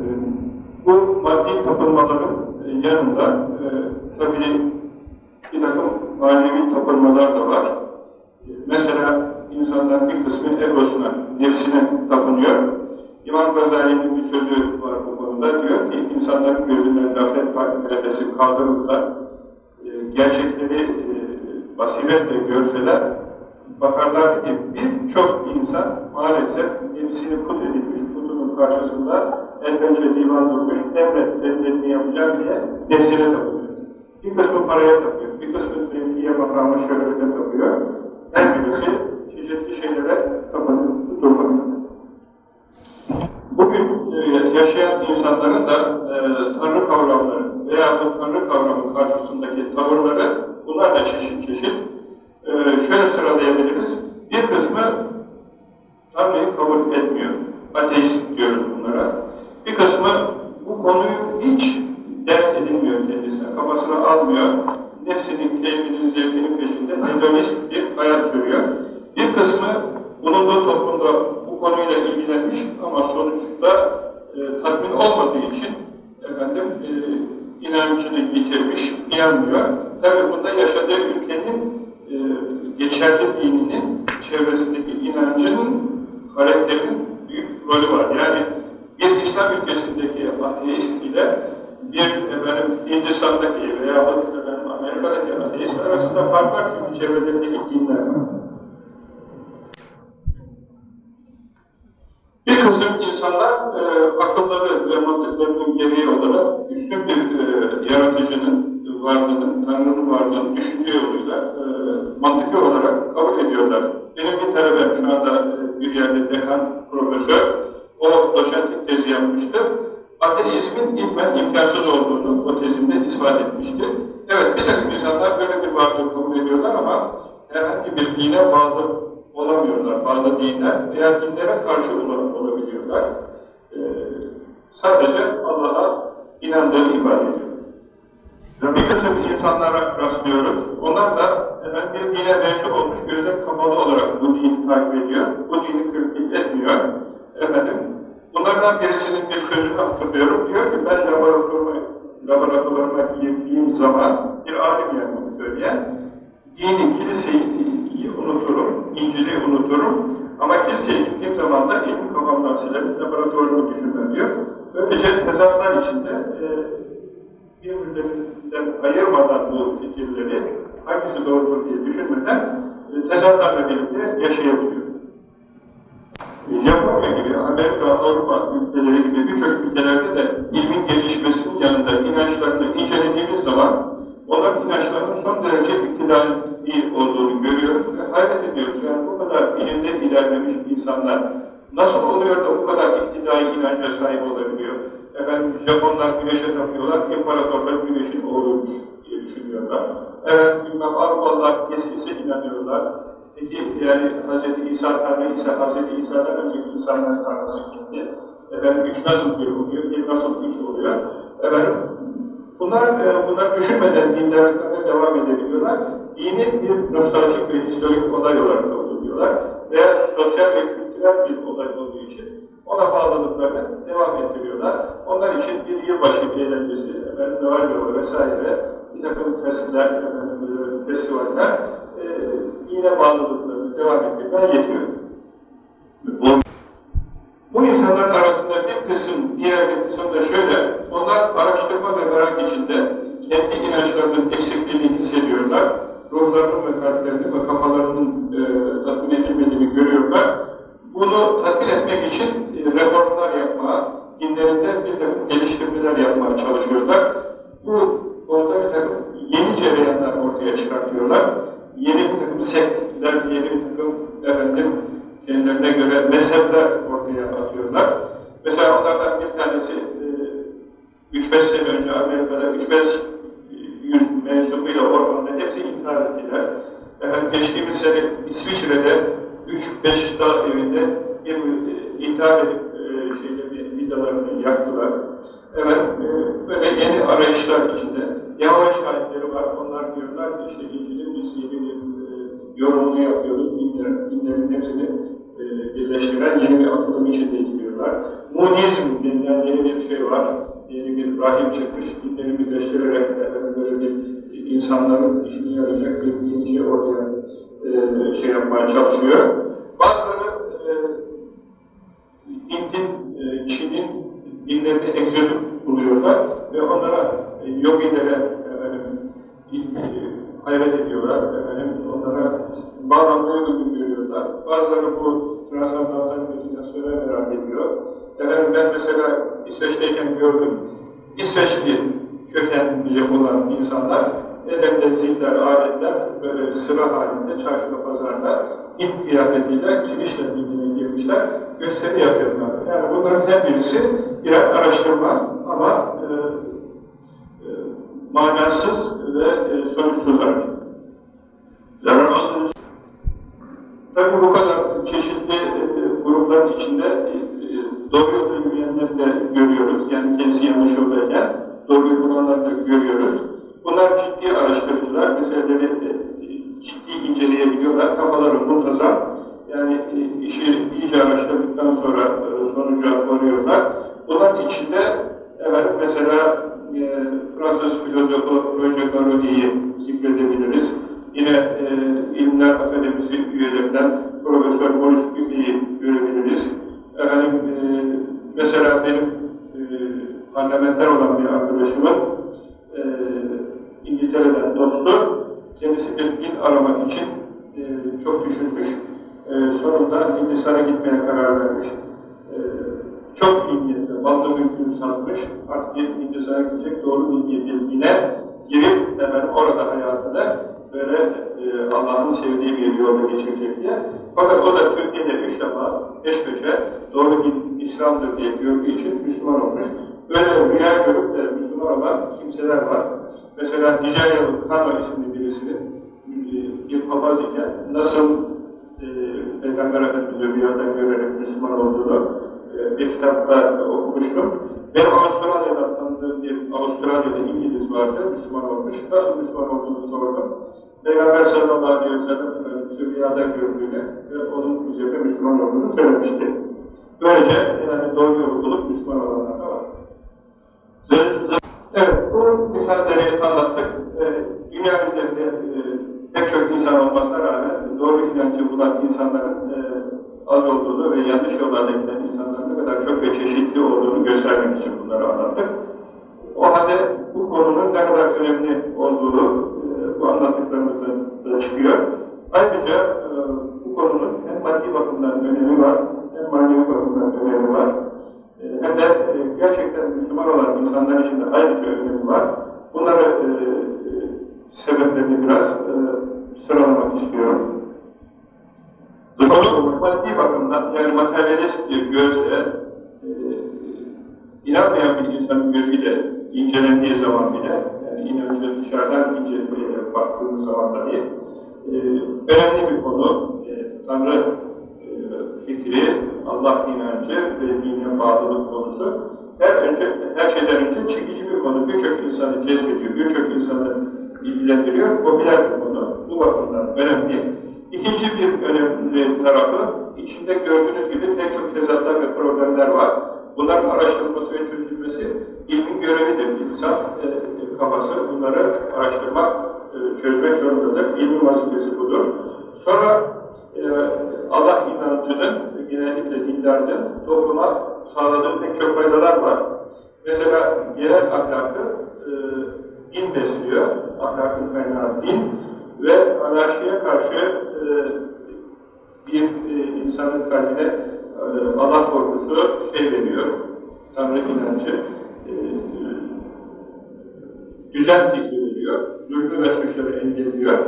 E, bu maddi tapınmaların e, yanında e, tabii bir takım manevi tapınmalar da var. E, mesela insanların bir kısmı egosuna, nefsine tapınıyor. İmam Gazali'nin bir sözü var bu konuda. Diyor ki insanların gözünden gaflet perdesi kaldırılsa, e, gerçekleri e, basiretle görseler, bakarlar ki birçok insan maalesef nefsini put edilmiş, putunun karşısında elbette divan durmuş, emret senin yapacağım diye nefsine tapıyor. Bir kısmı paraya tapıyor, bir kısmı mevkiye makama şöhrete tapıyor. Her birisi çeşitli şeylere tapınıp durmaktadır. Bugün e, yaşayan insanların da e, Tanrı kavramları veya bu Tanrı kavramı karşısındaki tavırları bunlar da çeşit çeşit. E, şöyle sıralayabiliriz. Bir kısmı Tanrı'yı kabul etmiyor. Ateist diyoruz bunlara. Bir kısmı bu konuyu hiç dert edinmiyor kendisine, kafasına almıyor. Nefsinin, keyfinin, zevkinin peşinde hedonist bir hayat sürüyor. Bir kısmı bulunduğu toplumda bu konuyla ilgilenmiş ama sonuçta e, tatmin olmadığı için efendim e, inancını yitirmiş, inanmıyor. Tabi bunda yaşadığı ülkenin e, geçerli dininin çevresindeki inancının karakterinin büyük rolü var. Yani bir İslam ülkesindeki ateist ile bir efendim Hindistan'daki veya efendim Amerika'daki ateist arasında fark var çünkü çevrelerindeki dinler var. Bir kısım insanlar e, akılları ve mantıklarının gereği olarak üstün bir e, yaratıcının varlığını, Tanrı'nın varlığını düşünce yoluyla e, mantıklı olarak kabul ediyorlar. Benim bir talebem şu anda e, bir yerde dekan profesör, o doçentlik tezi yapmıştı. Ateizmin ilmen imkansız olduğunu o tezinde ispat etmişti. Evet, bir takım insanlar böyle bir varlığı kabul ediyorlar ama herhangi bir dine bağlı olamıyorlar, bağlı değiller veya dinlere karşı olabiliyorlar. Ee, sadece Allah'a inandığını ifade ediyor. Bir kısım insanlara rastlıyoruz. Onlar da hemen bir dine mensup olmuş, gözler kapalı olarak bu dini takip ediyor. Bu dini kırıklık etmiyor. Efendim, bunlardan birisinin bir sözünü hatırlıyorum. Diyor ki ben laboratuvarıma, laboratuvarıma girdiğim zaman bir alim yani bunu söyleyen, dini, kiliseyi unuturum, İncil'i unuturum ama kiliseye gittiğim zaman da ilmi kafamdan silerim, laboratuvarımı düşünmem diyor. Böylece tezatlar içinde e, birbirlerinden ayırmadan bu fikirleri hangisi doğrudur diye düşünmeden e, tezatlarla birlikte yaşayabiliyor. Japonya gibi, Amerika, Avrupa ülkeleri gibi birçok ülkelerde de ilmin gelişmesinin yanında inançlarını incelediğimiz zaman onların inançlarının son derece iktidai olduğunu görüyoruz ve hayret ediyoruz. Yani bu kadar ilimde ilerlemiş insanlar nasıl oluyor da bu kadar iktidai inanca sahip olabiliyor? Efendim Japonlar güneşe tapıyorlar, imparatorlar güneşin oğluymuş diye düşünüyorlar. Evet, bilmem Avrupalılar eskisi inanıyorlar. Peki yani Hz. İsa Tanrı ise Hz. İsa'dan önceki insanlar Tanrısı kimdi? Efendim üç nasıl bir oluyor, bir nasıl üç oluyor? Efendim bunlar, e, bunlar düşünmeden dinlerine devam edebiliyorlar. Dini bir nostaljik ve historik olay olarak kabul ediyorlar. Veya sosyal ve kültürel bir olay olduğu için ona bağlılıklarını devam ettiriyorlar. Onlar için bir yılbaşı eğlencesi, efendim, Noel Baba vesaire, bir takım festivaller, efendim, festivaller e, yine bağlılıklarını devam ettirmeye yetiyor. Bu, bu insanların arasında bir kısım, diğer bir kısım da şöyle, onlar araştırma ve merak içinde kendi inançlarının eksikliğini hissediyorlar, ruhlarının ve kalplerinin ve kafalarının e, tatmin edilmediğini görüyorlar. Bunu tatmin etmek için e, reformlar yapmaya, dinlerinde bir takım geliştirmeler yapmaya çalışıyorlar. Bu orada bir takım yeni cereyanlar ortaya çıkartıyorlar. Yeni bir takım sektler, yeni bir takım efendim, kendilerine göre mezhepler ortaya atıyorlar. Mesela onlardan bir tanesi 3-5 e, sene önce Amerika'da 3-5 yüz mensubuyla ormanda hepsi intihar ettiler. Efendim, geçtiğimiz sene İsviçre'de 3-5 dağ evinde bir e, intihar edip e, şeyleri, vidalarını yaktılar. Evet, e, böyle yeni arayışlar içinde. Yavaş şahitleri var, onlar diyorlar ki işte İncil'in biz yeni bir e, yorumunu yapıyoruz, dinlerin, dinlerin hepsini e, birleştiren yeni bir atılım içindeyiz diyorlar. Munizm denilen yeni bir şey var. Yeni bir rahim çıkmış, dinleri birleştirerek böyle bir insanların işini yarayacak bir yeni şey ortaya şey yapmaya çalışıyor. Bazıları e, Hint'in, e, Çin'in dinlerini egzotik buluyorlar ve onlara, e, yogilere e, hayret ediyorlar, efendim, onlara bağlanmayı uygun görüyorlar. Bazıları bu transandantal meditasyona merak ediyor. Efendim ben mesela İsveç'teyken gördüm, İsveçli kökenli olan insanlar ellerinde ziller, aletler böyle sıra halinde çarşıda pazarda ilk kıyafetiyle kilişle birbirine girmişler, gösteri yapıyorlar. Yani bunların her birisi birer araştırma ama e, e, manasız ve e, sonuçsuz hareket. Zarar aldığınız Tabi bu kadar çeşitli e, grupların içinde e, doğru yolda yürüyenleri de görüyoruz. Yani kendisi yanlış yoldayken doğru yolda da görüyoruz. Bunlar ciddi araştırıcılar, meseleleri e, ciddi inceleyebiliyorlar. Kafaları muntazam. Yani e, işi iyice araştırdıktan sonra e, sonuca varıyorlar. Bunların içinde evet, mesela e, Fransız filozofu Roger Garaudy'yi zikredebiliriz. Yine e, İlimler Akademisi üyelerinden Profesör Boris Büfe'yi görebiliriz. Efendim, e, mesela benim e, parlamenter olan bir arkadaşımın e, İngiltere'den dostu, kendisi bir din aramak için e, çok düşünmüş. E, sonunda Hindistan'a gitmeye karar vermiş. E, çok iyi niyetle, mallı mülkünü artık Hindistan'a gidecek doğru bilgiye bilgine girip hemen orada hayatını böyle e, Allah'ın sevdiği bir yolda geçirecek diye. Fakat o da Türkiye'de üç defa peş peşe doğru din İslam'dır diye gördüğü için Müslüman olmuş. Böyle rüya görüp de Müslüman olan kimseler var. Mesela Nijeryalı Kano isimli birisinin e, bir papaz iken nasıl Peygamber Efendimiz'e rüyada görerek Müslüman olduğunu e, bir kitapta okumuştum. Benim Avustralya'dan tanıdığım bir Avustralya'da İngiliz vardı, Müslüman olmuş. Nasıl Müslüman olduğunu sordum. Peygamber sallallahu aleyhi ve sellem Efendimiz'i rüyada gördüğünü ve onun üzerine Müslüman olduğunu söylemişti. Böylece yani doğru yolu Müslüman olanlar da var. Evet, bu misalleri anlattık. Ee, dünya üzerinde e, pek çok insan olmasına rağmen doğru inancı bulan insanların e, az olduğunu ve yanlış yollarda giden insanların ne kadar çok ve çeşitli olduğunu göstermek için bunları anlattık. O halde bu konunun ne kadar önemli olduğunu e, bu anlattıklarımızda çıkıyor. Ayrıca e, bu konunun hem maddi bakımdan önemi var, hem manevi bakımdan önemi var. E, hem de e, gerçekten Müslüman olan insanlar için de ayrıca önemi var. Bunları e, sebeplerini biraz e, sıralamak istiyorum. Konu maddi bakımdan, yani materyalist bir gözle e, inanmayan bir insanın gözüyle incelendiği zaman bile, yani inancı dışarıdan incelemeye baktığımız zaman dahi e, önemli bir konu. E, Tanrı e, fikri, Allah inancı ve dine bağlılık konusu her önce her şeyden önce çekici bir konu. Birçok insanı cezbediyor, birçok insanı ilgilendiriyor. Popüler bir konu. Bu bakımdan önemli. İkinci bir önemli tarafı, içinde gördüğünüz gibi pek çok tezatlar ve problemler var. Bunların araştırılması ve çözülmesi ilmin görevidir. İnsan e, kafası bunları araştırmak, e, çözmek zorundadır. İlmin vazifesi budur. Sonra e, Allah inancının, genellikle dinlerden topluma sağladığı pek çok faydalar var. Mesela genel ahlakı e, din besliyor, ahlakın kaynağı din ve anarşiye karşı e, bir e, insanın kalbine e, Allah korkusu şey veriyor, Tanrı inancı, e, düzen fikri veriyor, zulmü ve suçları engelliyor.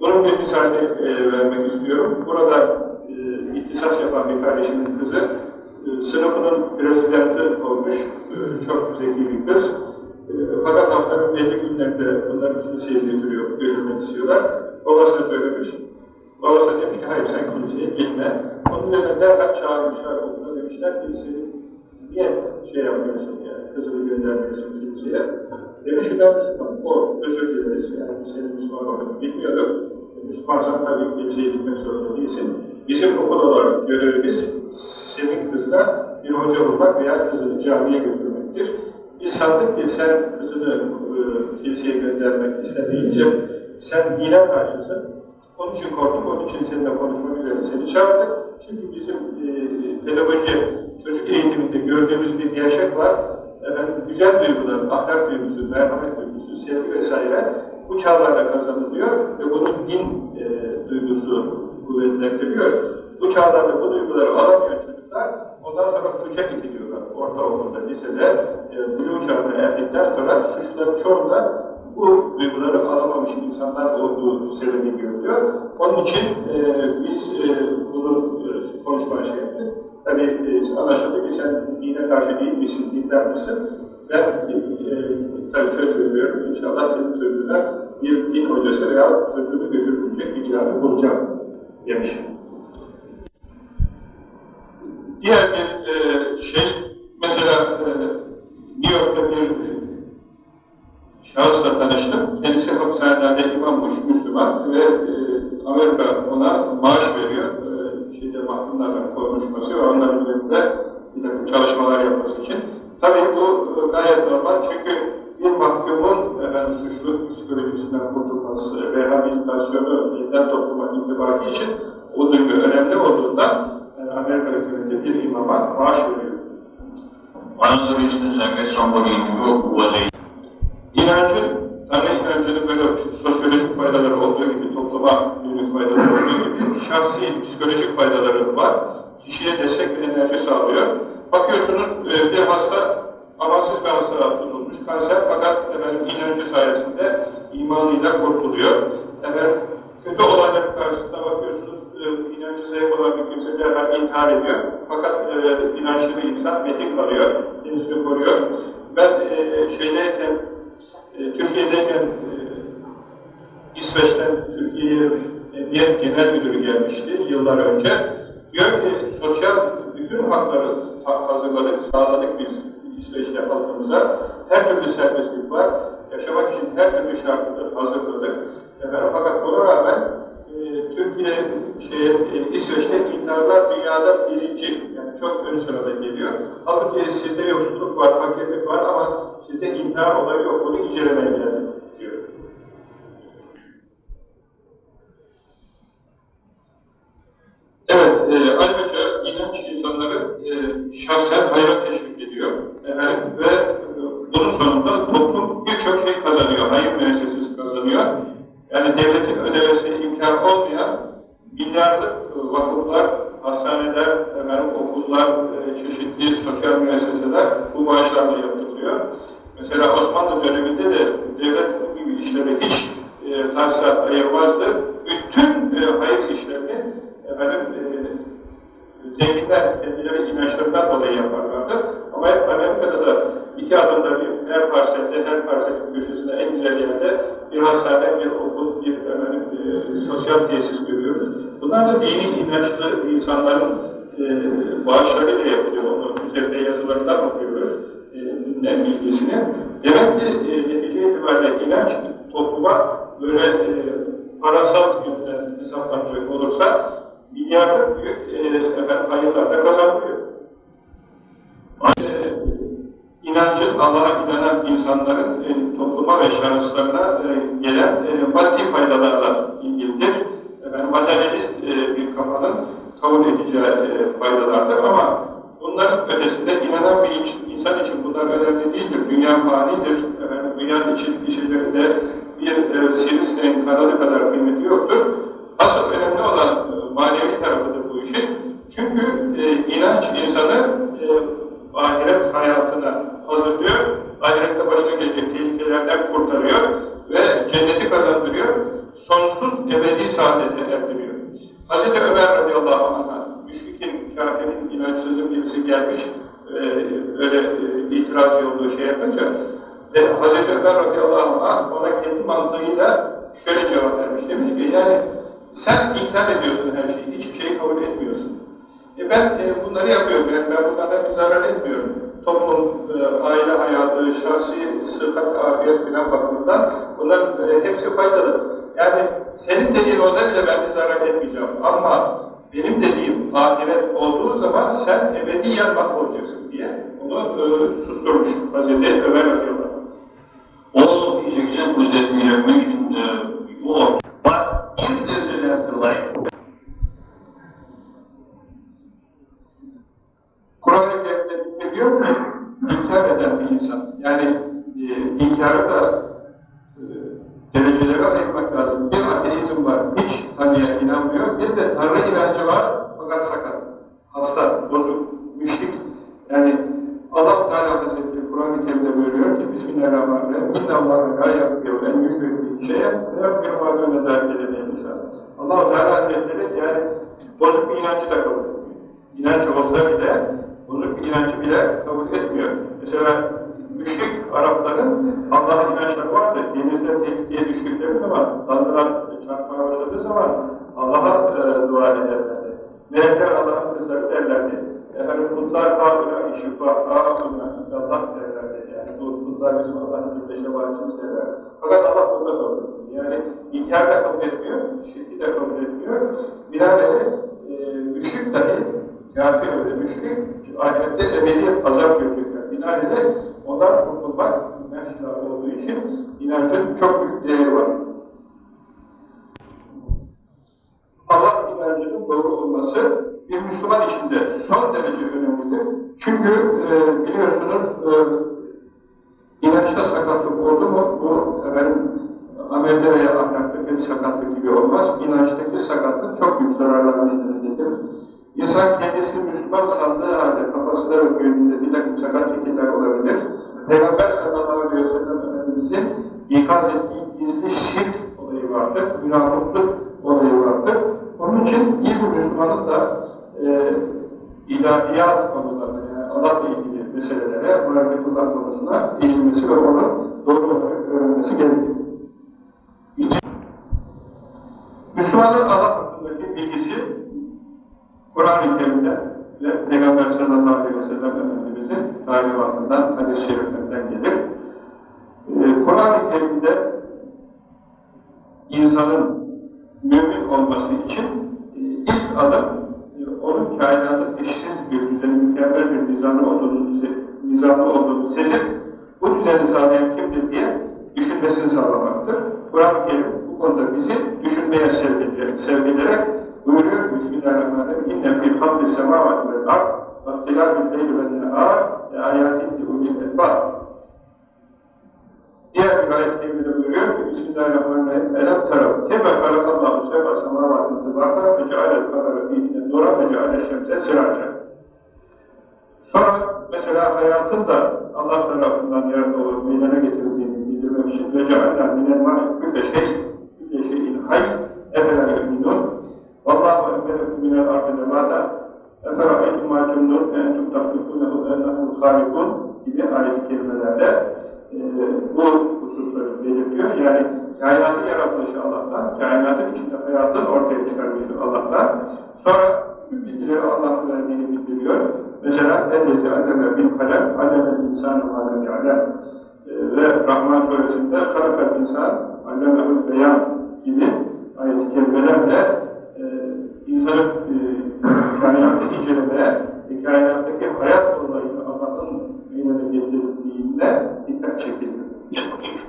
Bunun bir misalini e, vermek istiyorum. Burada e, ihtisas yapan bir kardeşimin kızı, e, sınıfının prezidenti olmuş, e, çok zeki bir kız. Fakat haftanın belli günlerinde bunların kiliseye getiriyor, görülmek istiyorlar. Babasına söylemiş. Babası demiş ki, hayır sen kiliseye gitme. Onun üzerine derhal çağırmışlar, okulda demişler, kiliseye niye şey yapmıyorsun yani, kızını göndermiyorsun kiliseye? Demiş ki ben Müslüman, o özür dileriz yani senin Müslüman olduğunu bilmiyorduk. Müslümansan tabii kiliseye gitmek zorunda değilsin. Bizim okul olarak görevimiz senin kızına bir hoca olmak veya kızını camiye götürmektir. Biz sandık ki sen kızını e, kiliseye göndermek istemeyince sen dine karşısın. Onun için korktuk, onun için seninle konuşmak üzere seni çağırdık. Çünkü bizim e, pedagoji, çocuk eğitiminde gördüğümüz bir gerçek var. Efendim, güzel duygular, ahlak duygusu, merhamet duygusu, sevgi vesaire bu çağlarda kazanılıyor ve bunun din e, duygusu kuvvetlendiriyor. Bu çağlarda bu duyguları alamıyor çocuklar, ondan sonra suça gidiliyorlar. Ortaokulda, lisede, e, buluğ çağına erdikten sonra suçların çoğunda bu duyguları alamamış insanlar olduğu sebebi görülüyor. Onun için e, biz e, bunu e, konuşmaya şey yaptık. Tabi e, anlaşıldı ki sen dine karşı değil misin, dinler misin? Ben e, e, tabii söz veriyorum, inşallah senin sözünden bir din hocası veya sözünü götürülecek bir cihazı bulacağım demiş. Diğer bir e, şey, mesela e, New York'ta bir e, şahısla tanıştım. Kendisi hapishanelerde imammış, Müslüman ve e, Amerika ona maaş veriyor. E, şeyde mahkumlarla konuşması ve onların üzerinde bir takım çalışmalar yapması için. Tabii bu e, gayet normal çünkü bir mahkumun efendim, suçluluk psikolojisinden kurtulması, rehabilitasyonu yeniden topluma intibakı için o duygu önemli olduğundan Amerika hükümeti bir imama maaş veriyor. One of the reasons I met somebody who was a İnancın, Tanrı inancının böyle sosyolojik faydaları olduğu gibi, topluma yönelik faydaları olduğu gibi, şahsi psikolojik faydaları var. Kişiye destek ve enerji sağlıyor. Bakıyorsunuz e, bir hasta, amansız bir hastalığa tutulmuş, kanser fakat efendim, inancı sayesinde imanıyla kurtuluyor. Efendim, kötü olayların karşısında bakıyorsunuz, e, inancı zayıf olan bir kimse derhal intihar ediyor. Fakat e, inançlı bir insan metin kalıyor, kendisini koruyor. Ben e, şeydeyken, e, Türkiye'deyken e, İsveç'ten Türkiye'ye Emniyet Genel Müdürü gelmişti yıllar önce. Diyor ki sosyal bütün hakları hazırladık, sağladık biz İsveç'te halkımıza. Her türlü serbestlik var. Yaşamak için her türlü şartları hazırladık. Efendim, fakat buna rağmen e, Türkiye, şey, e, İsveç'te intiharlar dünyada birinci, yani çok ön sırada geliyor. Halbuki sizde yoksulluk var, fakirlik var ama sizde intihar olayı yok, bunu incelemeye geldik diyor. Evet, e, ayrıca inanç insanları e, şahsen hayra teşvik ediyor. Efendim, ve e, bunun sonunda toplum birçok şey kazanıyor, hayır müessesesi kazanıyor. Yani devletin ödemesine imkan olmayan milyarlık e, vakıflar, hastaneler, efendim, okullar, e, çeşitli sosyal müesseseler bu maaşlarla yapılıyor. Mesela Osmanlı döneminde de devlet bu gibi işlere hiç e, tahsisat ayırmazdı. Bütün e, hayır işlerini efendim, e, zenginler kendileri inançlarından dolayı yaparlardı. Ama hep Amerika'da da iki adımda bir, her parselde, her parselin köşesinde en güzel yerde bir hastane, bir okul, bir efendim, e, sosyal tesis görüyoruz. Bunlar da dini inançlı insanların e, bağışlarıyla yapılıyor. Onun üzerinde yazılarından okuyoruz. E, bilgisini. Demek ki e, netice itibariyle inanç topluma böyle e, parasal yönden hesaplanacak olursa milyarlık büyük e, efendim, hayırlar da kazanılıyor. E, inancın Allah'a inanan insanların e, topluma ve şahıslarına e, gelen e, maddi faydalarla ilgilidir. Efendim, materyalist e, bir kafanın kabul edeceği e, faydalardır ama bunların ötesinde inanan bir insan için bunlar önemli değildir. Dünya fanidir. Efendim, dünyanın için kişilerinde bir e, sivrisineğin kanadı kadar kıymeti yoktur. Asıl önemli olan e, manevi tarafıdır bu işin. Çünkü e, inanç insanı e, ahiret hayatına hazırlıyor, ahirette başına gelecek tehlikelerden kurtarıyor ve cenneti kazandırıyor, sonsuz ebedi saadete erdiriyor. Hz. Ömer radıyallahu anh'a, müşrikin, kafirin, inançsızın birisi gelmiş, e, öyle e, itiraz yolduğu şey yapınca, ve Hz. Ömer radıyallahu anh ona kendi mantığıyla şöyle cevap vermiş, demiş ki yani sen inkar ediyorsun her şeyi, hiçbir şeyi kabul etmiyorsun. E ben e, bunları yapıyorum, ben, ben bunlardan bir zarar etmiyorum. Toplum, e, aile hayatı, şahsi sıhhat, afiyet filan bakımından bunların e, hepsi faydalı. Yani senin dediğin olsa ben bir zarar etmeyeceğim. Ama benim dediğim ahiret olduğu zaman sen ebediyen mahvolacaksın diye onu e, susturmuş Hazreti Ömer Radıyallahu All these examples that we have mentioned uh, before. But if there's an afterlife, Kur'an-ı Kerim'de biliyor ki inkar eden bir insan. Yani e, inkarı da e, derecelere ayırmak lazım. Bir ateizm var, hiç Tanrı'ya inanmıyor. Bir de Tanrı inancı var fakat sakat, hasta, bozuk, müşrik. Yani Allah Teala Hazretleri Kur'an-ı Kerim'de buyuruyor ki Bismillahirrahmanirrahim. İnna Allah'a la yapıyor en müşrik bir şeye ve yapıyor madem ne Allah Teala Hazretleri yani bozuk bir inancı da kabul etmiyor. İnanç olsa bile bozuk bir inancı bile kabul etmiyor. Mesela müşrik Arapların Allah'a inançları vardı. Denizde tehlikeye düştükleri zaman, dalgalar çarpmaya başladığı zaman Allah'a e, dua ederlerdi. Melekler Allah'ın kızları derlerdi. Efendim kutlar kâbına, şifa, kâbına, illallah derlerdi. Yani bu kutlar bizim Allah'ın bir şefaatçimiz derler. Fakat Allah bunu da kabul etmiyor. Yani inkar da kabul etmiyor, şirki de kabul etmiyor. Binaenaleyh e, müşrik dahi, kafir ve müşrik, ahirette ebedi azap görecekler. Binaenaleyh ondan kurtulmak inançlar olduğu için inancın çok büyük değeri var. Allah inancının doğru olması bir Müslüman için de son derece önemlidir. Çünkü e, biliyorsunuz e, inançta sakatlık oldu mu bu efendim amelde veya ahlakta bir sakatlık gibi olmaz. İnançtaki sakatlık çok büyük zararlar meydana getirir. İnsan kendisini Müslüman sandığı halde kafasında ve gönlünde bir takım sakat fikirler olabilir. Efendimizin ikaz ettiği gizli şirk olayı vardır, münafıklık olayı vardır. Onun için iyi bir Müslümanın da e, ilahiyat konularına, yani Allah'la ilgili meselelere, muhabbetullah konusuna eğilmesi ve onu doğru olarak öğrenmesi gerekiyor. Müslümanın Allah hakkındaki bilgisi Kur'an-ı Kerim'de ve Peygamber sallallahu aleyhi ve sellem Efendimiz'in talimatından, hadis-i. Ee, Kur'an-ı Kerim'de insanın mümin olması için e, ilk adım e, onun kainatı eşsiz bir düzeni, mükemmel bir nizamı olduğunu, nizamlı olduğunu sezip bu düzeni sağlayan kimdir diye düşünmesini sağlamaktır. Kur'an-ı Kerim bu konuda bizi düşünmeye sevk ederek buyuruyor Bismillahirrahmanirrahim İnne fî halqi semâvâti vel ard ve ihtilâfil leyli ve nehâr ve âyâtin li ulil elbâb Ayet kerimede buyuruyor ki Bismillahirrahmanirrahim Elem taraf kebe halakallahu seb'a semâvâtin tıbâka ve cealel kamera fîhine nura ve cealel şemse sirâca Sonra mesela hayatın da Allah tarafından yaratılıp meydana getirildiğini bildirmek için ve cealel minel mâhi külle şey külle şeyin hay efela yu'minun Vallahu embelekum minel ardı nebata Efera'aytum mâ cemnun entum tahtıkunehu ennehum khâlikun gibi ayet-i kerimelerde e, bu hususları belirtiyor. Yani kainatın yaratılışı Allah'tan, kainatın içinde hayatın ortaya çıkarılışı Allah'tan. Sonra bütün bilgileri Allah verdiğini bildiriyor. Mesela Ellezi Adem'e bin kalem, Adem'e insanı madem yalem ee, ve Rahman suresinde Harakat insan, Allemehul beyan gibi ayet-i kerimelerle e, insanı e, kainatı incelemeye, e, kainattaki hayat olayını Allah'ın yine de getirdiğinde dikkat çekildi çekiliyor.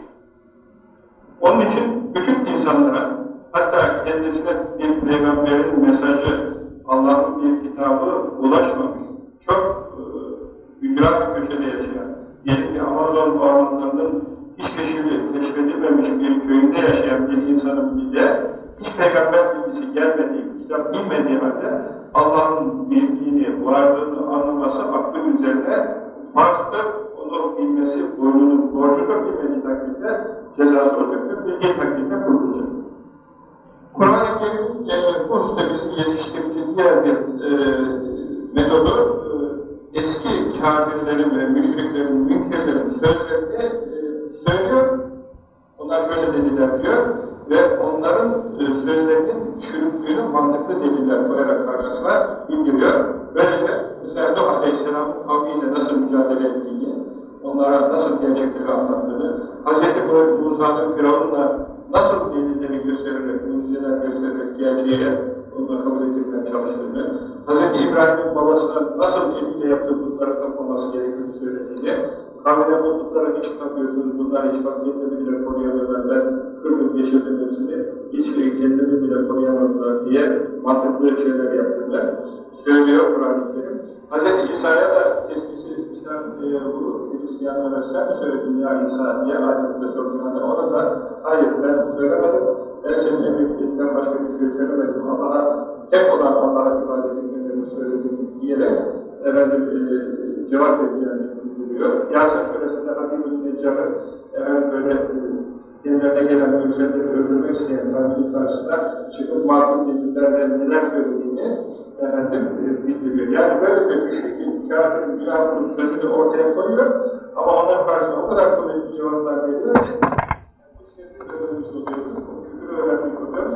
Onun için bütün insanlara, hatta kendisine bir peygamberin mesajı, Allah'ın bir kitabı ulaşmamış, çok e, ücra bir köşede yaşayan, diyelim ki Amazon ormanlarının hiç keşfedilmemiş bir köyünde yaşayan bir insanın bile hiç peygamber bilgisi gelmediği, kitap bilmediği halde Allah'ın bildiğini, varlığını anlaması aklı üzerine farklı onu bilmesi boynunun borcudur bilmediği takdirde cezası olacaktır, bildiği takdirde kurtulacak. Kur'an-ı Kerim'in e, bu usta bizi yetiştirdiği diğer bir e, metodu e, eski kafirlerin ve müşriklerin, münkerlerin sözlerini e, söylüyor, onlar şöyle dediler diyor ve onların e, sözlerinin çürüklüğünü mantıklı deliller koyarak karşısına bildiriyor. Böylece mesela Nuh Aleyhisselam'ın kavmiyle nasıl mücadele ettiğini, onlara nasıl gerçekleri anlattığını, Hz. Musa'nın Firavun'la nasıl delilleri göstererek, mucizeler göstererek geleceğe onu kabul ettirmeye çalıştığını, Hz. İbrahim'in babasına nasıl eliyle yaptığı putları tapmaması gerektiğini söylediğini, Kahvede bu putları hiç tapıyorsunuz, bunlar hiç bak kendimi bile koruyamıyorlar, ben kırdım geçirdim hepsini, hiç kendimi bile koruyamadılar diye mantıklı şeyler yaptığını söylüyor Kur'an-ı Kerim. Hz. İsa'ya da eskisi İslam e, bu Hristiyanlara sen söyledin ya İsa diye ayette sorduğunda ona da hayır ben söylemedim, ben senin emrettiğinden başka bir şey söylemedim. Allah'a tek olan Allah'a ibadet etmelerini söyledim diyerek efendim e, cevap vereceğini bildiriyor. Yasin Suresi'nde Habibül Neccar'ı efendim böyle e, kendilerine gelen özelleri öldürmek isteyen Habibül karşısında çıkıp makul delillerle neler söylediğini efendim e, bildiriyor. Yani böyle bir müşrikin, kafirin, günahının sözünü ortaya koyuyor ama onların karşısında o kadar kuvvetli cevaplar veriyor ki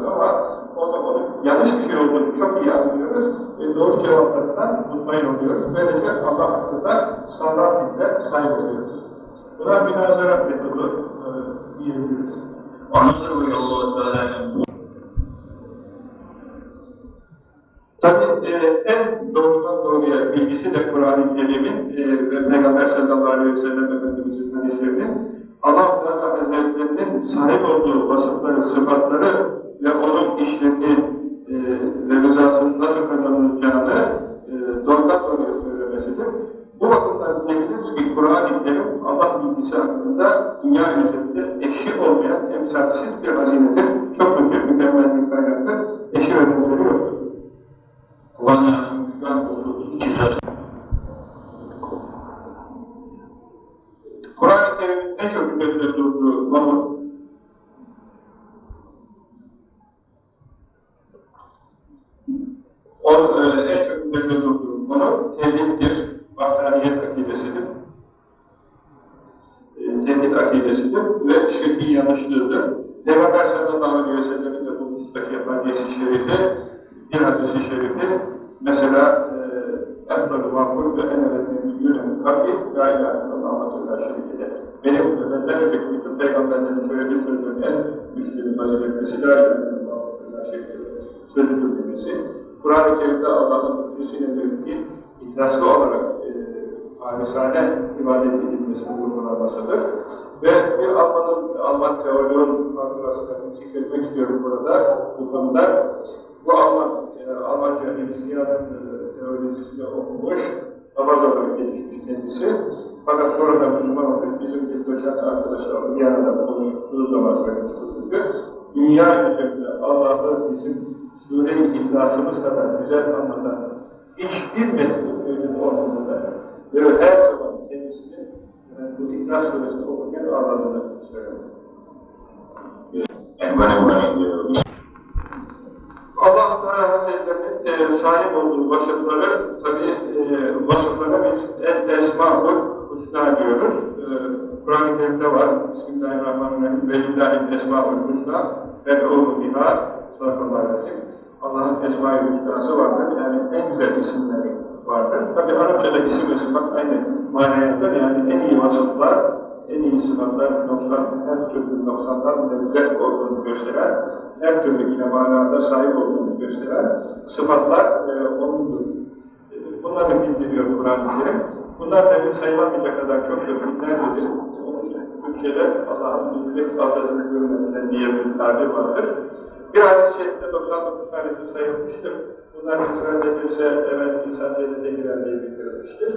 ama onu, yanlış bir şey olduğunu çok iyi anlıyoruz ve doğru cevaplarından mutmain oluyoruz. Böylece Allah hakkında sağlam fikre sahip oluyoruz. Buna münazara metodu diyebiliriz. Another way Allah e, en doğrudan doğruya bilgisi de Kur'an-ı Kerim'in e, ve Peygamber sallallahu aleyhi ve sellem Efendimiz'in hadislerinin Allah Teala Hazretlerinin sahip olduğu vasıfları, sıfatları ve onun işlediği e, ve rızasının nasıl kazanılacağını e, doğrudan doğruya bu bakımdan diyebiliriz ki Kur'an-ı Kerim Allah bilgisi hakkında dünya üzerinde eşi olmayan emsalsiz bir hazinedir. Çok mükemmel, mükemmel bir kaynaktır. Eşi ve benzeri yoktur. Bana an olduğu cihaz Kur'an-ı Kerim'in en çok üzerinde durduğu konu o e, en çok üzerinde durduğu konu tevhiddir, vahdaniyet akidesidir. E, tevhid akidesidir ve şirkin yanlışlığıdır. Peygamber sallallahu aleyhi ve sellem'in de bu husustaki hadisi şerifi, bir hadisi şerifi mesela e, Efdal-ı Mahmur ve en-i Yünen Kalbi La ilahe illallah Şerikede. Benim ve benden öteki bütün peygamberlerin söylediği sözlerin en güçlü bir vaziletmesi La sözüdür. Kur'an-ı Kerim'de Allah'ın hüsnüne mümkün, ihlaslı olarak e, halisane ibadet edilmesinin vurgulanmasıdır. Ve bir Alman'ın, Alman teoloğun hatırasını zikretmek istiyorum burada, bu konuda. Bu Alman, e, Almanca Hristiyan e, teolojisini okumuş, namaz olarak gelişmiş kendisi. Fakat sonradan Müslüman olmuş, bizim bir doçent arkadaşlar bir yanında bulunduğu zaman sakıncılığı dünya üzerinde Allah'ı bizim sure-i ihlasımız kadar güzel anlatan hiçbir metnin olmadığını ve her zaman kendisini yani bu İhlas Suresi'ni okurken ağladığını söylüyor. Yani bana bana Allah Teala Hazretlerinin e, sahip olduğu vasıfları, tabi e, vasıflara biz el esma-ul husna diyoruz. E, Kur'an-ı Kerim'de var. Bismillahirrahmanirrahim. Ve lillahi'l esma-ul husna. Fed'uhu biha. Sallallahu aleyhi. Allah'ın esma-i hüsnası vardır. Yani en güzel isimleri vardır. Tabi Arapçada isim sıfat aynı manayadır. Yani en iyi vasıflar, en iyi sıfatlar, noksan, her türlü noksandan münezzeh olduğunu gösteren, her türlü kemalata sahip olduğunu gösteren sıfatlar e, O'nundur. E, bunları bildiriyor Kur'an-ı Kerim. Bunlar tabi sayılamayacak kadar çok binlercedir. Türkçe'de Allah'ın bilmek adını görmediğinden diye bir tabir vardır. Bir hadis-i şerifte 99 tanesi sayılmıştır. Bunlar ısrar edilirse evet insan cennete girer diye bildirilmiştir.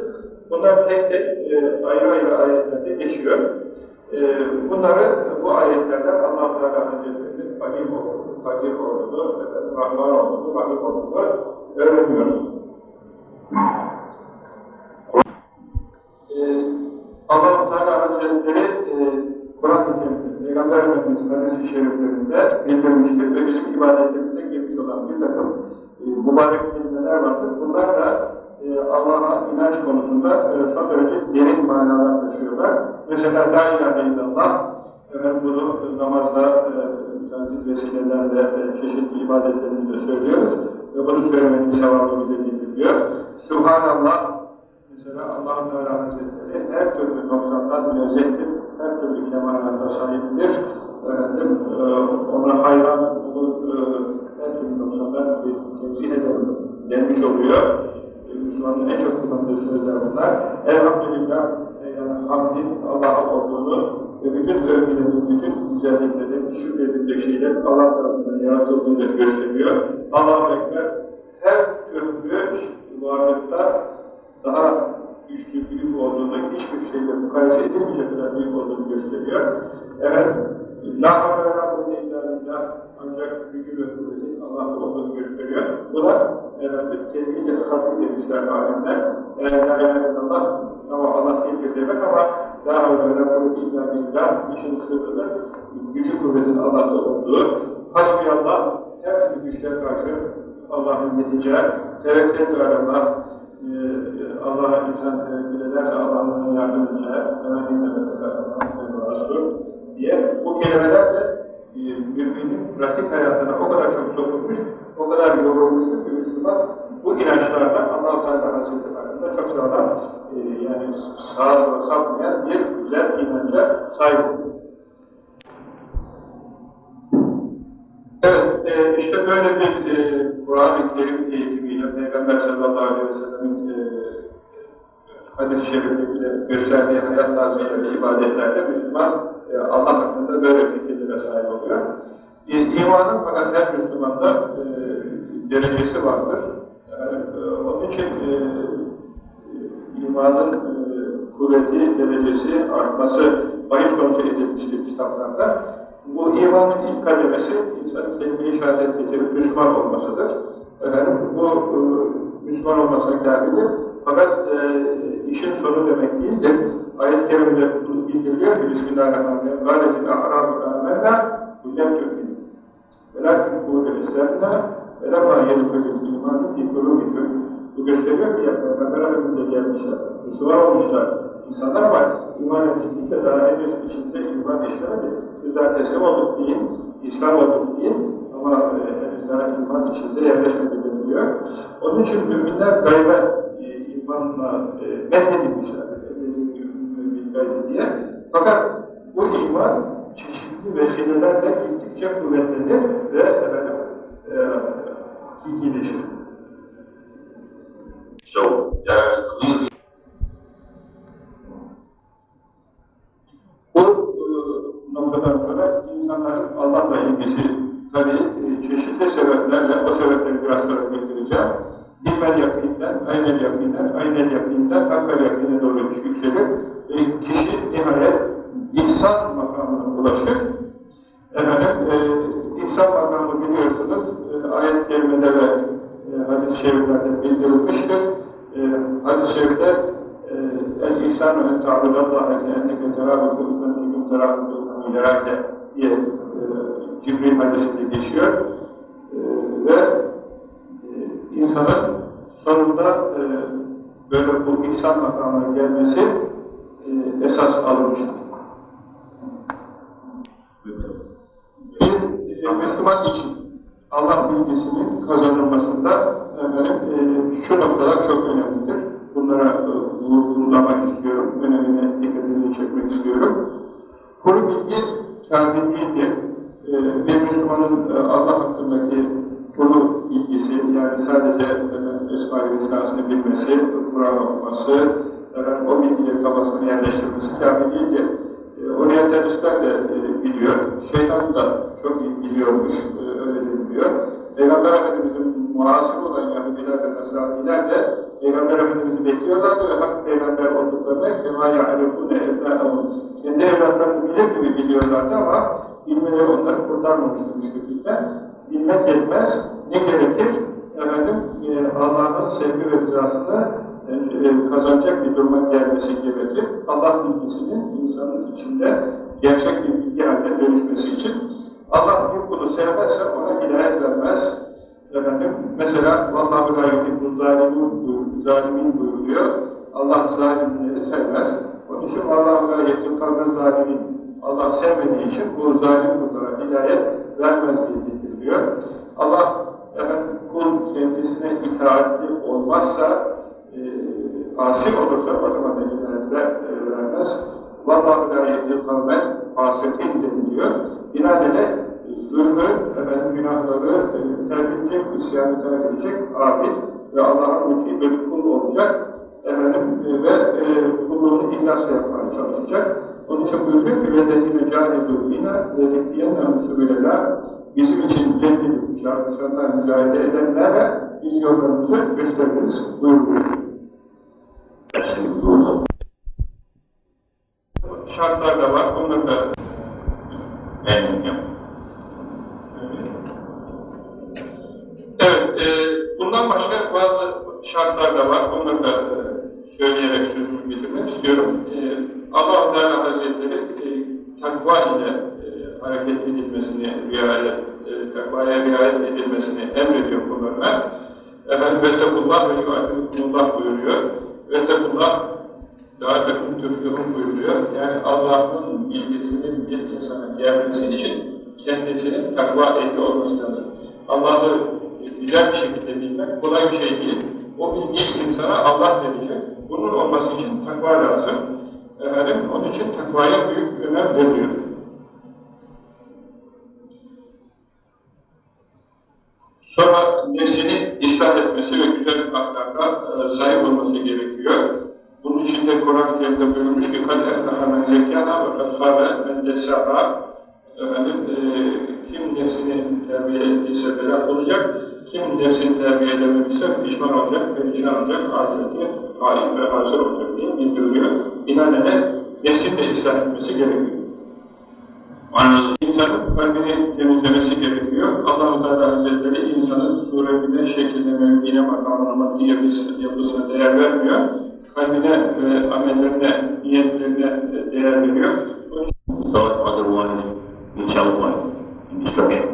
Bunlar tek tek e, ayrı ayrı ayetlerde geçiyor. E, bunları bu ayetlerden Allah Teala Hazretleri'nin Fahim olduğunu, Fakir olduğunu, Rahman olduğunu, Rahim olduğunu öğreniyoruz. E, Allah Teala Hazretleri e, Kur'an-ı Kerim'de, Peygamber Efendimiz'in hadis-i şeriflerinde bildirmiştir ve bizim ibadetlerimize girmiş olan bir takım e, mübarek kelimeler vardır. Bunlar da e, Allah'a inanç konusunda e, son derece derin manalar taşıyorlar. Mesela La ilahe illallah, efendim bunu namazda, e, vesilelerle, e, çeşitli ibadetlerimizde söylüyoruz ve bunu söylemenin sevabı bize bildiriyor. Subhanallah, mesela Allah-u Teala Hazretleri her türlü noksandan münezzehtir, her türlü kemalata sahiptir. Efendim, e, ona hayran, onu e, her türlü noksandan tenzih ederim denmiş oluyor. Müslümanın en çok kullandığı sözler bunlar. Elhamdülillah, yani hamdin Allah'a olduğunu ve bütün övgülerin, bütün güzelliklerin, şükredilecek şeyler Allah tarafından yaratıldığını gösteriyor. Allah-u Ekber her türlü varlıkta daha güçlü, büyük olduğunu, hiçbir şeyle mukayese edilmeyecek kadar büyük olduğunu gösteriyor. Evet, La havle ve la kuvvete ancak gücü ve kuvvetin Allah'ta olduğunu gösteriyor. Bu da efendim tevhid-i hafif demişler alimler. Eğer la ilahe illallah ama Allah değildir demek ama la havle ve la kuvvete illa billah işin sırrını gücü kuvvetin Allah'ta olduğu hasbiyallah her türlü güçler karşı Allah'ın yeteceği tevekkül Allah. Allah'a insan tevekkül ederse Allah'ın yardım edeceği Efendimiz Efendimiz Resulü diye bu kelimeler de e, müminin pratik hayatına o kadar çok sokulmuş, o kadar yorulmuştur ki Müslüman bu inançlarla Allah-u Teala Hazretleri hakkında çok sağlam e, yani sağa sola sapmayan bir güzel inanca sahip olur. Evet, e, işte böyle bir e, Kur'an-ı Kerim eğitimiyle Peygamber sallallahu aleyhi ve sellem'in e, hadis-i şerifleriyle gösterdiği hayat tarzıyla ibadetlerle Müslüman e, Allah hakkında böyle fikirlere sahip oluyor. E, imanın fakat her Müslümanda e, derecesi vardır. Yani, e, onun için e, imanın e, kuvveti, derecesi artması bahis konusu edilmiştir kitaplarda. Bu imanın ilk kademesi insanın kelime-i şehadet getirip Müslüman olmasıdır. Efendim, bu e, Müslüman olmasına kafidir. Fakat e, işin sonu demek değildir. Ayet-i Kerim'de bildiriyor ki Bismillahirrahmanirrahim. Gâletil ahrâbü âmenâ hüllem tükmîn. Velâkin kûle islamna velâmâ yedikûlül imanı fî kulûbikûl. Bu gösteriyor ki yapmamaklar önümüze gelmişler. Müslüman olmuşlar. İnsanlar var. İman ettiklikle daha henüz içinde iman işlemedi. Biz daha teslim olduk deyin, İslam olduk deyin ama e, henüz daha iman içinde yerleşmedi deniliyor. Onun için müminler gayret e, imanla e, methedilmişler diye. Fakat bu iman çeşitli vesilelerle gittikçe kuvvetlenir ve efendim e, iyileşir. So, clearly Bu e, noktadan sonra insanların Allah'la ilgisi tabi e, çeşitli sebeplerle, o sebepleri biraz sonra bildireceğim. Bilmel yakından, aynel yakından, aynel yakından, hakkal yakine doğru yükselir. E, kişi nihayet ihsan makamına ulaşır. Efendim, e, ihsan makamı biliyorsunuz, e, ayet-i kerimede ve e, hadis-i şeriflerde bildirilmiştir. E, hadis-i şerifte e, el-ihsanu en ta'budallaha keenneke terâbıkı ümmetüküm terâbıkı yerâke diye e, Cibril hadisinde geçiyor. E, ve insanın sonunda e, böyle bu ihsan makamına gelmesi e, esas alınmıştır. Bir e, Müslüman için Allah bilgisinin kazanılmasında efendim, e, şu noktalar çok önemlidir. Bunlara e, istiyorum, önemine dikkatinizi çekmek istiyorum. Kuru bilgi kâfirliğidir. E, bir Müslümanın e, Allah hakkındaki kuru bilgisi, yani sadece e, Esma-i Hüsna'sını bilmesi, Kur'an okuması, efendim, o bilgileri kafasına yerleştirmesi kâfi değildir. E, Oryantalistler de e, biliyor, şeytan da çok iyi biliyormuş, e, öyle deniliyor. Peygamber Efendimiz'in muhasır olan Yahudiler ve Nasraniler de Peygamber Efendimiz'i bekliyorlardı ve hak peygamber olduklarını kema ya'rifûne evlâhum kendi evlatlarını bilir gibi biliyorlardı ama bilmeleri onları kurtarmamıştı müşriklikten. Bilmek yetmez, ne gerekir? Efendim, e, Allah'ın sevgi ve rızasını e, kazanacak bir duruma gelmesi gerekir. Allah bilgisinin insanın içinde gerçek bir bilgi haline dönüşmesi için Allah bir kulu sevmezse ona hidayet vermez. Efendim, mesela Vallahu la yuhibbul zalimin, zalimin buyuruyor. Allah zalimleri sevmez. Onun için Vallahu la yuhibbul zalimin. Allah sevmediği için bu zalim kullara hidayet vermez diye bildiriliyor. Allah efendim, kul kendisine itaatli olmazsa, e, asi olursa o zaman da hidayet e, vermez. Vallahu la yuhibbul kavmen fasikin deniliyor. Binaenaleyh zulmü, efendim, günahları e, terk edecek, isyanı terk edecek, abid ve Allah'a muti bir kul olacak efendim, e, ve e, kulluğunu ihlasla yapmaya çalışacak. Onun için buyuruyor ki وَلَّذِينَ جَاهِدُوا فِينَا لَذِكْيَنَّهُمْ سُبُلَنَا Bizim için kendini çarpışanlar mücadele edenlere biz yollarımızı gösteririz burada. Şartlar da var, onları da En mühim. Evet, e, bundan başka bazı şartlar da var. Onları da e, söyleyerek sözümü bitirmek istiyorum. E, allah Teala Hazretleri e, takva ile e, hareket edilmesini, riayet, e, takvaya riayet edilmesini emrediyor kullarına. Efendim, vettekullah ve yu'akimukumullah buyuruyor. Daha takım tüfkühüm buyuruyor. Yani Allah'ın bilgisinin bir insana gelmesi için kendisinin takva ehli olması lazım. Allah'ı güzel bir şekilde bilmek kolay bir şey değil. O bilgiyi insana Allah verecek. Bunun olması için takva lazım. Efendim, onun için takvaya büyük önem veriliyor. Sonra nefsini ıslah etmesi ve güzel ahlaka e, sahip olması gerekiyor. Bunun için de Kur'an-ı Kerim'de buyurmuş ki قَدْ اَنْتَهَا مَنْ زَكَّاهَا وَقَدْ خَابَ مَنْ دَسَّاهَا Efendim, e, kim nefsini terbiye ettiyse felak olacak, kim nefsini terbiye edememişse pişman olacak, perişan olacak, ahireti hain ve hazır olacak diye bildiriliyor. Binaenaleyh nefsin de ıslah etmesi gerekiyor. Anladın. İnsanın kalbini temizlemesi gerekiyor. Allah-u Teala Hazretleri insanın suretine, şekline, mevkine, makamına, maddi yapısı- yapısına değer vermiyor. Kalbine ve amellerine, niyetlerine değer veriyor. Thought otherwise will shall in destruction.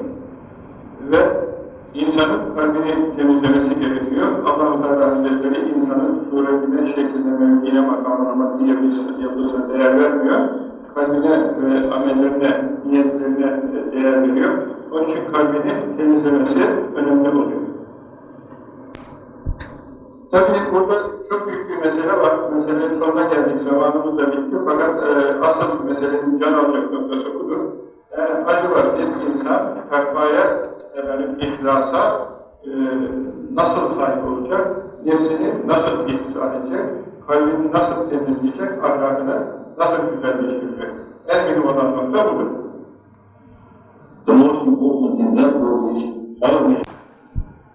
Ve insanın kalbini temizlemesi gerekiyor. Allah-u Teala Hazretleri insanın suretine, şekline, mevkine, makamına, maddi yapısı- yapısına değer vermiyor. Kalbine ve amellerine, niyetlerine değer veriyor. Onun için kalbini temizlemesi önemli oluyor. Tabii burada çok büyük bir mesele var. Meselenin sonuna geldik, zamanımız da bitti. Fakat e, asıl meselenin can alacak noktası budur. Yani acaba bir insan takvaya, efendim, ihlasa e, nasıl sahip olacak, nefsini nasıl ihsan edecek, kalbini nasıl temizleyecek, ahlakını nasıl güzelleştirecek? En mühim olan nokta budur. The most important in that we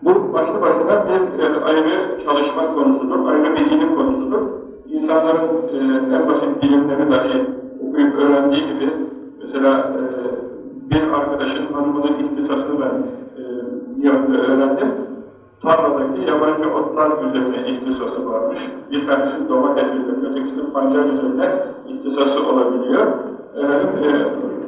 Bu başlı başına bir e, ayrı çalışma konusudur, ayrı bir ilim konusudur. İnsanların e, en basit bilimleri dahi okuyup öğrendiği gibi, mesela e, bir arkadaşın hanımının ihtisasını ben e, öğrendim. Tarladaki yabancı otlar üzerine ihtisası varmış. Bir tanesi domates üzerine, ötekisi pancar üzerine ihtisası olabiliyor. Efendim, e,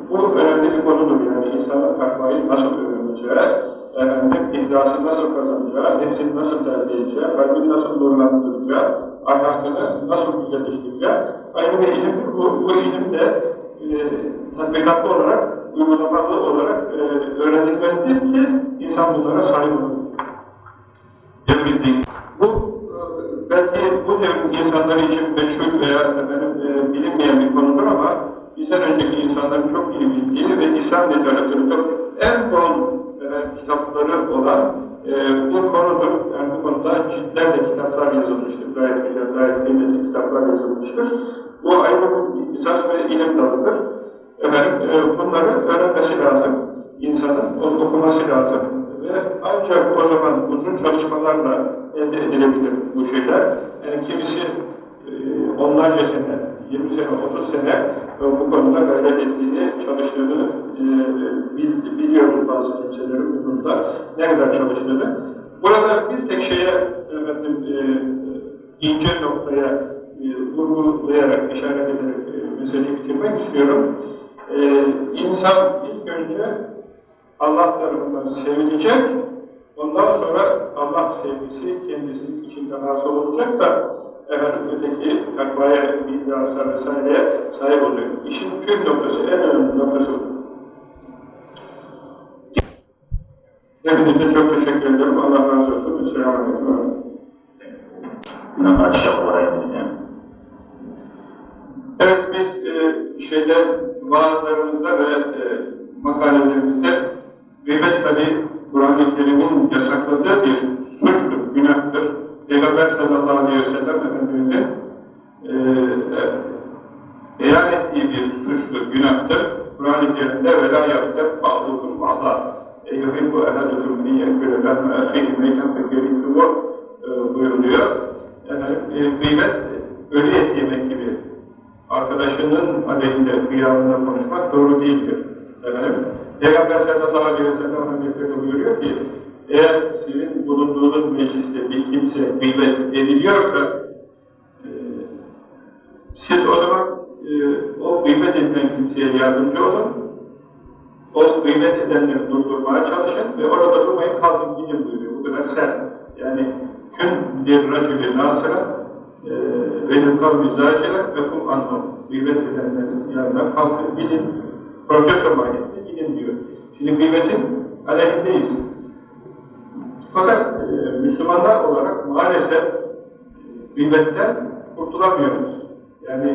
bu önemli bir konudur yani insanın takvayı nasıl öğreneceği, efendim, ihlası nasıl kazanacağı, nefsini nasıl terbiye edeceği, kalbini nasıl nurlandıracağı, ahlakını nasıl güzelleştireceği ayrı bir ilimdir. Bu, bu ilim de e, tatbikatlı olarak, uygulamalı olarak e, öğrenilmelidir ki insan bunlara sahip olur. Bu belki bu devrin insanları için meşhur veya efendim, e, bilinmeyen bir konudur ama bizden önceki insanların çok iyi bildiği ve İslam literatüründe en bol e, kitapları olan e, bir konudur. Yani bu konuda ciltlerle kitaplar yazılmıştır. Gayet güzel, gayet kıymetli kitaplar yazılmıştır. Bu ayrı ihtisas ve ilim dalıdır. Efendim, e, bunları öğrenmesi lazım. İnsanın onu okuması lazım. Ve ancak o zaman uzun çalışmalarla elde edilebilir bu şeyler. Yani kimisi e, onlarca sene, 20 sene, 30 sene bu konuda gayret ettiğini, çalıştığını e, bil, biliyoruz bazı kimselerin bu konuda ne kadar çalıştığını. Burada bir tek şeye efendim, e, ince noktaya e, vurgulayarak, işaret ederek e, meseleyi bitirmek istiyorum. E, insan ilk önce Allah tarafından sevilecek, ondan sonra Allah sevgisi kendisinin içinde hasıl olacak da efendim öteki takvaya, ihlasa vesaireye sahip oluyor. İşin püf noktası, en önemli noktası bu. Hepinize çok teşekkür ederim. Allah razı olsun. Selamun Aleyküm. Evet biz e, şeyde vaazlarımızda ve e, makalelerimizde Gıybet tabi Kur'an-ı Kerim'in yasakladığı bir suçtur, günahtır. Peygamber sallallahu aleyhi ve sellem Efendimiz'in e, beyan ettiği bir suçtur, günahtır. Kur'an-ı Kerim'de وَلَا يَغْتَبْ بَعْضُكُمْ بَعْضًا اَيُّهِبُّ اَهَدُكُمْ مِنْ يَكْبِرَ لَمَّ اَخِيهِ مَيْتًا فَكَرِيتُمُ buyuruluyor. Yani, e, gıybet, ölü et yemek gibi arkadaşının aleyhinde, kıyamında konuşmak doğru değildir. Efendim, Peygamber sallallahu aleyhi ve sellem Hazretleri buyuruyor ki, eğer sizin bulunduğunuz mecliste bir kimse gıybet ediliyorsa, e, siz o zaman e, o gıybet edilen kimseye yardımcı olun, o gıybet edenleri durdurmaya çalışın ve orada durmayın, kalkın gidin buyuruyor. Bu kadar sert. Yani kün bir racülü nasıra ve yukavmi zâcele ve kum anhum. Gıybet edenlerin yanına kalkın gidin, profesör mahiyetinde gidin diyor. Şimdi gıybetin aleyhindeyiz. Fakat e, Müslümanlar olarak maalesef e, gıybetten kurtulamıyoruz. Yani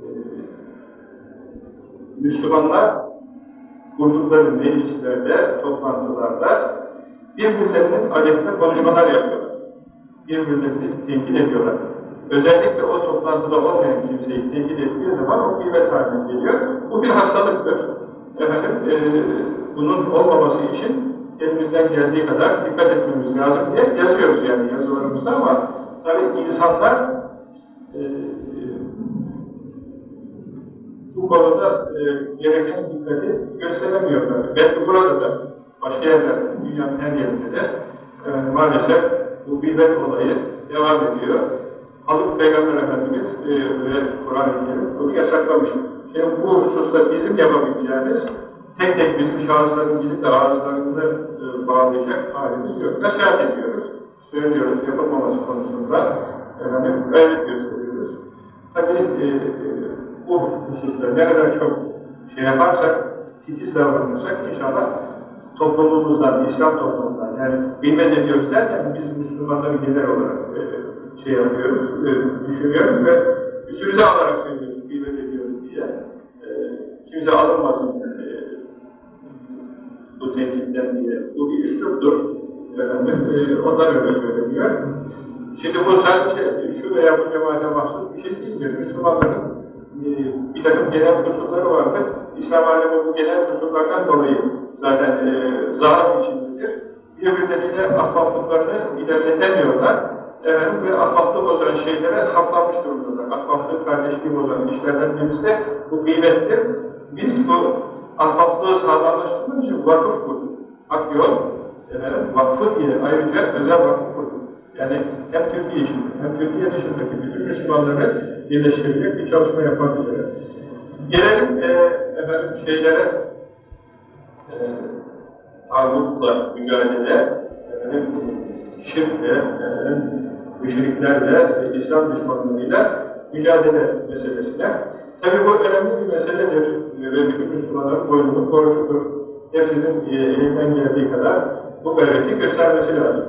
e, Müslümanlar kurdukları meclislerde, toplantılarda birbirlerinin aleyhine konuşmalar yapıyorlar. Birbirlerini tenkit ediyorlar. Özellikle o toplantıda olmayan kimseyi tenkit ettiği zaman o kıymet haline geliyor. Bu bir hastalıktır. Efendim, e, bunun olmaması için elimizden geldiği kadar dikkat etmemiz lazım diye yazıyoruz yani yazılarımızda ama tabii insanlar e, bu konuda e, gereken dikkati gösteremiyorlar. Belki burada da, başka yerlerde, dünyanın her yerinde de e, maalesef bu gıybet olayı devam ediyor. Alıp Peygamber Efendimiz e, ve Kur'an-ı Kerim bunu yasaklamış. Şimdi bu hususta bizim yapabileceğimiz tek tek bizim şahısların gidip de ağızlarını e, bağlayacak halimiz yok. Nasihat ediyoruz, söylüyoruz yapılmaması konusunda efendim, gayret gösteriyoruz. Tabii e, e, bu hususta ne kadar çok şey yaparsak, titiz davranırsak inşallah toplumumuzdan, İslam toplumundan, yani bilmez ediyoruz derken biz Müslümanları genel olarak e, şey yapıyoruz, e, düşünüyoruz ve üstümüze alarak söylüyoruz, bilmez ediyoruz diye. E, kimse alınmasın e, bu tehditten diye. Bu bir üsluptur. Efendim, e, onlar öyle söyleniyor. Şimdi bu sadece şu veya bu cemaate mahsus bir şey değildir. Müslümanların e, bir takım genel kusurları vardır. İslam alemi bu genel kusurlardan dolayı zaten e, zaaf içindedir. Birbirleriyle ahbaplıklarını ilerletemiyorlar. Efendim, ve ahbaplık bozan şeylere saplanmış durumdalar. Ahbaplık, kardeşliği bozan işlerden birisi de bu kıymettir. Biz bu ahbaplığı sağlamlaştırmak için vakıf kurduk. Hak yol, efendim, vakfı diye ayrıca özel vakıf kurduk. Yani hem Türkiye içinde hem Türkiye dışındaki bütün Müslümanları birleştirecek bir çalışma yapmak üzere. Gelelim e, efendim şeylere e, tağutla mücadele, efendim, şirkle, efendim, müşriklerle, e, İslam düşmanlarıyla mücadele meselesine. Tabi bu önemli bir meseledir ve bütün Müslümanların boynunun borcudur. Hepsinin e, elinden geldiği kadar bu gayreti göstermesi lazım.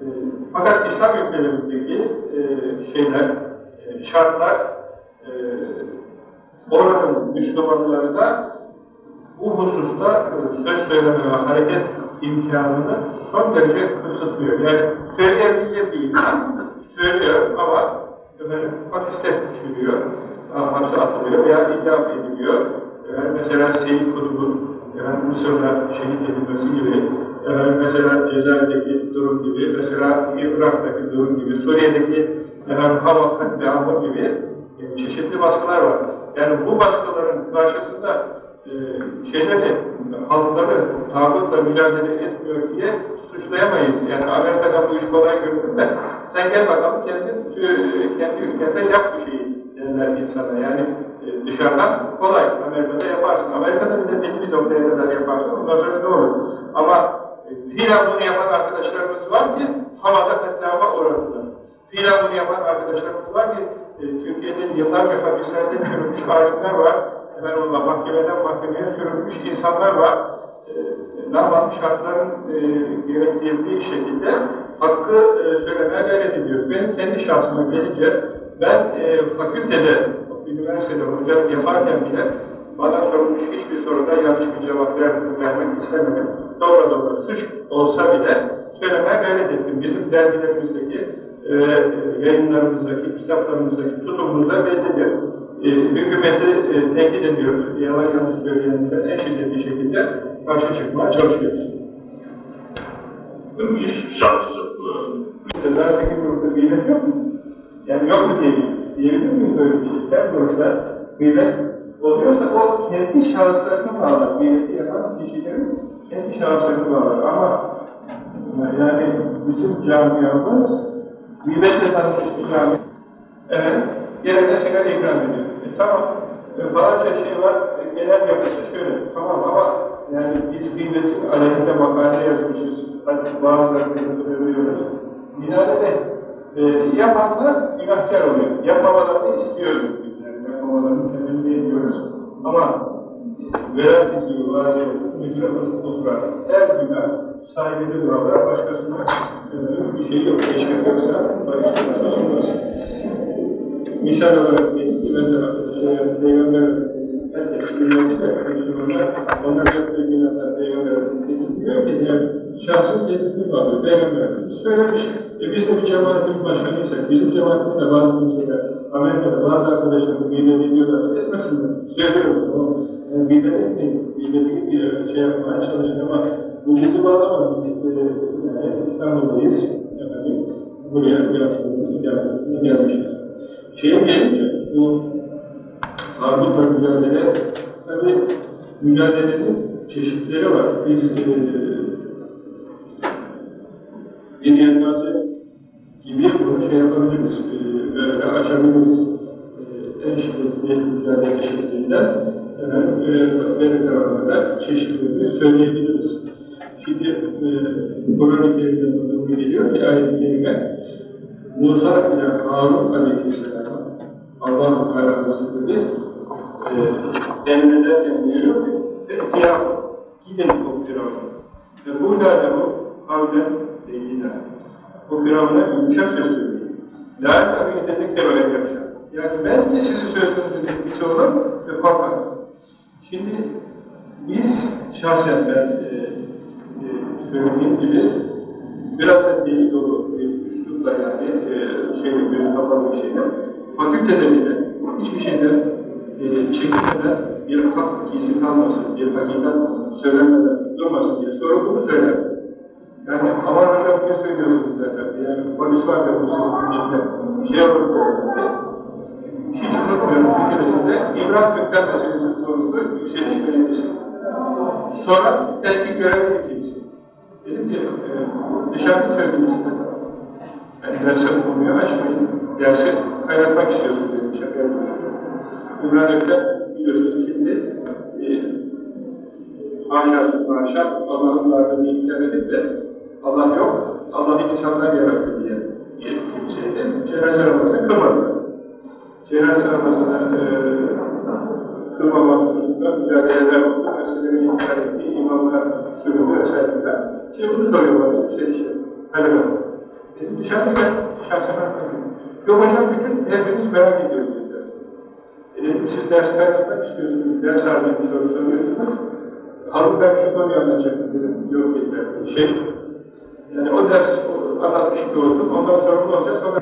E, fakat İslam ülkelerindeki e, şeyler, şartlar, e, oranın Müslümanları da bu hususta e, söz söyleme ve hareket imkanını son derece kısıtlıyor. Yani söyleyebilir bir insan söylüyor ama efendim, hapiste düşürüyor, hapse atılıyor veya idam ediliyor. Yani mesela Seyyid Kutub'un yani Mısır'da şehit edilmesi gibi, yani mesela Cezayir'deki durum gibi, mesela Irak'taki durum gibi, Suriye'deki yani hava katliamı gibi yani çeşitli baskılar var. Yani bu baskıların karşısında e, şeyleri, halkları tağutla mücadele etmiyor diye suçlayamayız. Yani Amerika'da bu iş kolay görünür de sen gel bakalım kendi, kendi ülkende yap bu şeyi derler insana. Yani e, dışarıdan kolay. Amerika'da yaparsın. Amerika'da bir de belli bir noktaya kadar yaparsın. Ondan sonra ne olur? Ama e, bunu yapan arkadaşlarımız var ki havada katlama uğradılar. Fiilen bunu yapan arkadaşlarımız var ki e, Türkiye'de yıllarca hapislerde çürümüş alimler var. Hemen onunla mahkemeden mahkemeye sürülmüş insanlar var. E, ne şartların e, gerektirdiği şekilde hakkı e, söylemeye gayret ediyoruz. Benim kendi şahsıma gelince ben e, fakültede, üniversitede hocalık yaparken bile bana sorulmuş hiçbir soruda yanlış bir cevap ver, vermek istemedim. Doğru doğru suç olsa bile söylemeye gayret ettim. Bizim dergilerimizdeki, e, yayınlarımızdaki, kitaplarımızdaki tutumumuzda bellidir. E, hükümeti e, tehdit ediyoruz. Yalan yanlış söyleyenlere en şiddetli şekilde karşı çıkmaya çalışıyoruz. iş şartısı. İktidardaki grupta kıymet yok mu? Yani yok mu diyebiliriz? Diyebilir miyiz böyle bir şey? Her grupta kıymet oluyorsa o kendi şahıslarını bağlar. Kıymeti yapan kişilerin kendi şahıslarını bağlar. Ama yani bizim camiamız kıymetle tanışmış bir cami. Evet, yerine sigara ikram ediyor. E, tamam, e, bazı şey var, e, genel yapısı şöyle, tamam ama yani biz kıymetin aleyhinde makale yazmışız, hadi bazılarını söylüyoruz. Binaenaleyh e, yapanlar günahkar oluyor. Yapmamalarını istiyoruz biz, yani yapmamalarını temenni ediyoruz. Ama velat ediyor bazı müdüre oturan her günah sahibini buralara başkasına bir şey yok, eşmek yoksa başkasına olmaz. Misal olarak dedim ki ben şey, Peygamber herkes milleti de Müslümanlar, onlar yaptığı günahlar Peygamber Efendimiz'in diyor ki yani şahsın kendisini bağlıyor. Peygamber Efendimiz söylemiş. E biz de bir cemaatin başkanıysak, bizim cemaatin de bazı kimseler, Amerika'da bazı arkadaşlarım gıybet ediyorlar, etmesinler. Söylüyorum, o yani gıybet etmeyin, gıybet bir şey yapmaya çalışın ama bu bizi bağlamadı. Biz e, yani İstanbul'dayız, efendim, buraya gelmişiz. Şeye gelince, bu Armutla mücadele, tabi mücadelenin çeşitleri var. Biz e, yelpaze gibi bunu şey yapabiliriz, e, böyle açabiliriz. E, en şiddetli mücadele şeklinden hemen e, benim tarafında çeşitlerini söyleyebiliriz. Şimdi e, Kur'an-ı Kerim'den durumu geliyor ki ayet-i kerime Musa ile Harun Aleyhisselam'a Allah-u Teala Hazretleri e, emrederken buyuruyor ki Fehtiyar, gidin o Firavun'a. Ve burada da bu kavlen deyine. O Firavun'a yumuşak söz söylüyor. La tabi dedikleri öyle yapacak. Yani ben de sizi sözünüzü etkisi olur ve korkarım. Şimdi biz şahsen ben e, e, söylediğim gibi biraz da deli dolu bir üslupla yani e, şeyle gözü kapalı bir şeyle fakültede bile hiçbir şeyden e, çekinmeden bir hak gizli kalmasın, bir hakikat söylemeden durmasın diye sorulduğunu söyler. Yani aman hocam ne söylüyorsunuz derler. Yani polis var ya bu içinde şey olur derler. Hiç unutmuyorum bir keresinde İbrahim Kökten meselesi soruldu Yükseliş Belediyesi. Sonra eski görevli kimse. Dedim ki, e, dışarıda söyledim size. Yani derse konuyu açmayın, dersi kaynatmak istiyorsunuz dedim, şaka yapıyorum. İbrahim Kökten biliyorsunuz kimdi? E, haşa, haşa, Allah'ın varlığını inkar edip de Allah yok, Allah'ı insanlar yarattı diye bir kimseydi. Cenaze namazını kılmadı. Cenaze namazını e, kılmamak hususunda mücadeleler oldu. Meseleleri inkar ettiği imamlar sürüldü vesaireler. Şimdi bunu soruyor bana, işte hadi bakalım. Dedim dışarıda gel, şahsen anlatayım. Yok hocam bütün hepimiz merak ediyoruz dediler. E dedim siz ders kaynatmak istiyorsunuz, ders bir soru soruyorsunuz. Halbuki ben şu konuyu anlatacaktım dedim. Yok dediler. Şey, yani o ders anlatmış gibi olsun, ondan ne olacak, sonra